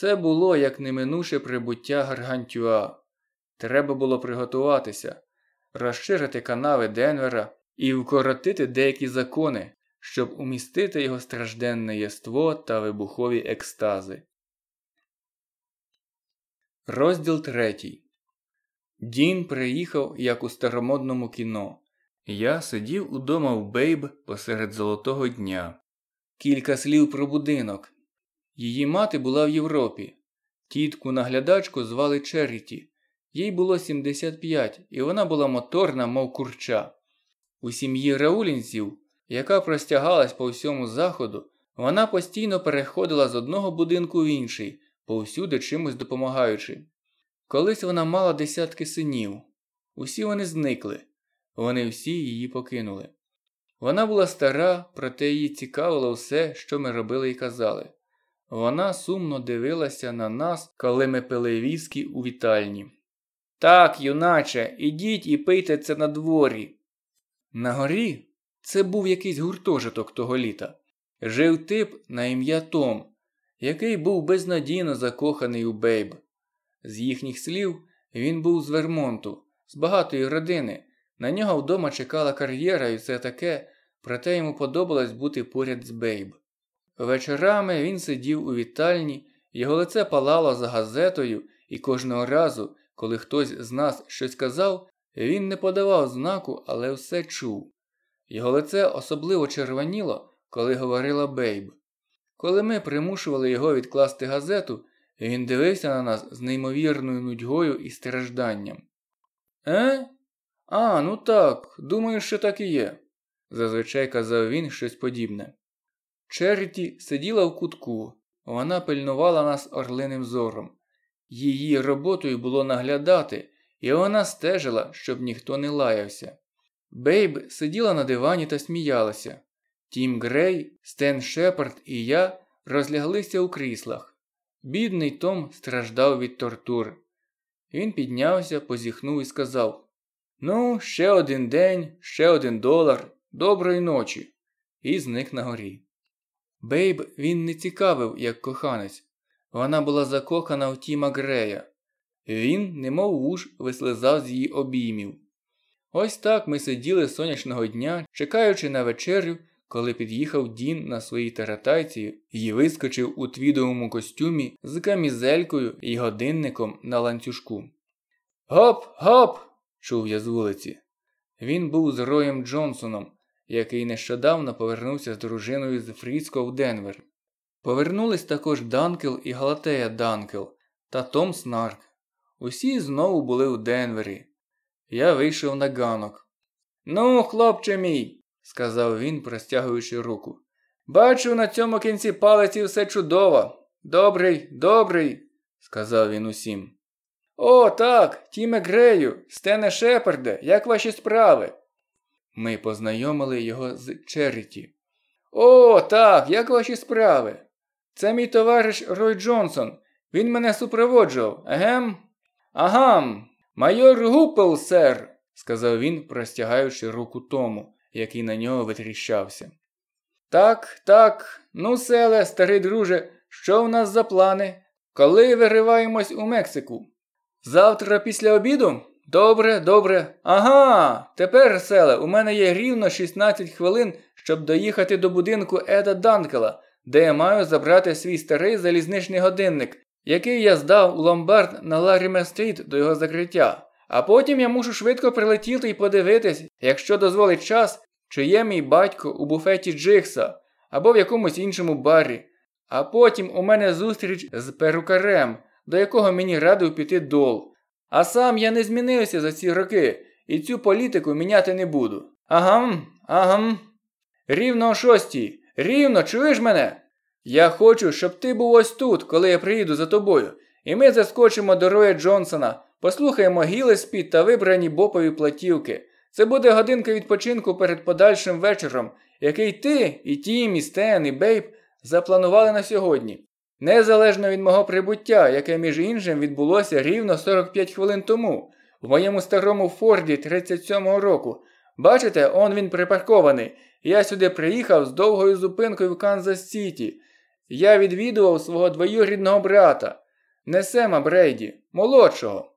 Це було як неминуше прибуття Гаргантюа. Треба було приготуватися, розширити канави Денвера і вкоротити деякі закони, щоб умістити його стражденне єство та вибухові екстази. Розділ третій. Дін приїхав, як у старомодному кіно. Я сидів удома в Бейб посеред золотого дня. Кілька слів про будинок. Її мати була в Європі. Тітку наглядачку звали Черіті. Їй було 75, і вона була моторна, мов курча. У сім'ї Раулінців, яка простягалась по всьому заходу, вона постійно переходила з одного будинку в інший, повсюди чимось допомагаючи. Колись вона мала десятки синів. Усі вони зникли, вони всі її покинули. Вона була стара, проте її цікавило все, що ми робили і казали. Вона сумно дивилася на нас, коли ми пили віскі у вітальні. Так, юначе, ідіть і пийте це на дворі. На горі це був якийсь гуртожиток того літа. Жив тип на ім'я Том, який був безнадійно закоханий у Бейб. З їхніх слів, він був з Вермонту, з багатої родини. На нього вдома чекала кар'єра і все таке, проте йому подобалось бути поряд з Бейб. Вечорами він сидів у вітальні, його лице палало за газетою, і кожного разу, коли хтось з нас щось казав, він не подавав знаку, але все чув. Його лице особливо червоніло, коли говорила Бейб. Коли ми примушували його відкласти газету, він дивився на нас з неймовірною нудьгою і стражданням. Е? А, ну так, думаю, що так і є, зазвичай казав він щось подібне. Черті сиділа в кутку, вона пильнувала нас орлиним зором. Її роботою було наглядати, і вона стежила, щоб ніхто не лаявся. Бейб сиділа на дивані та сміялася. Тім Грей, Стен Шепард і я розляглися у кріслах. Бідний Том страждав від тортур. Він піднявся, позіхнув і сказав: Ну, ще один день, ще один долар, доброї ночі, і зник нагорі. Бейб він не цікавив, як коханець. Вона була закохана в Тіма Грея. Він, немов вуж, вислизав з її обіймів. Ось так ми сиділи сонячного дня, чекаючи на вечерю, коли під'їхав Дін на своїй таратайці і вискочив у твідовому костюмі з камізелькою і годинником на ланцюжку. Гоп, гоп! чув я з вулиці. Він був з Роєм Джонсоном, який нещодавно повернувся з дружиною з Фріско в Денвер. Повернулись також Данкел і Галатея Данкел та Том Снарк. Усі знову були у Денвері. Я вийшов на ганок. Ну, хлопче мій, сказав він, простягуючи руку. Бачу, на цьому кінці палиці все чудово. Добрий, добрий, сказав він усім. О, так, Тіме Грею, Стене Шепарде, як ваші справи? Ми познайомили його з Черіті. О, так, як ваші справи? Це мій товариш Рой Джонсон. Він мене супроводжував, егем? Агам, майор Гупел, сер, сказав він, простягаючи руку тому, який на нього витріщався. Так, так, ну, селе, старий друже, що в нас за плани? Коли вириваємось у Мексику? Завтра після обіду? Добре, добре. Ага, тепер, селе, у мене є рівно 16 хвилин, щоб доїхати до будинку Еда Данкела, де я маю забрати свій старий залізничний годинник, який я здав у ломбард на Ларіме Стріт до його закриття. А потім я мушу швидко прилетіти і подивитись, якщо дозволить час, чи є мій батько у буфеті Джикса або в якомусь іншому барі. А потім у мене зустріч з перукарем, до якого мені радив піти дол. А сам я не змінився за ці роки і цю політику міняти не буду. Агам, агам. Рівно о шостій. Рівно, чуєш мене? Я хочу, щоб ти був ось тут, коли я приїду за тобою, і ми заскочимо до Роя Джонсона, послухаємо Гілеспід та вибрані бопові платівки. Це буде годинка відпочинку перед подальшим вечором, який ти, і Тім, і Стен, і Бейб запланували на сьогодні. Незалежно від мого прибуття, яке, між іншим, відбулося рівно 45 хвилин тому, в моєму старому Форді 37-го року. Бачите, он він припаркований. Я сюди приїхав з довгою зупинкою в Канзас Сіті. Я відвідував свого двоюрідного брата, Несема Брейді, молодшого.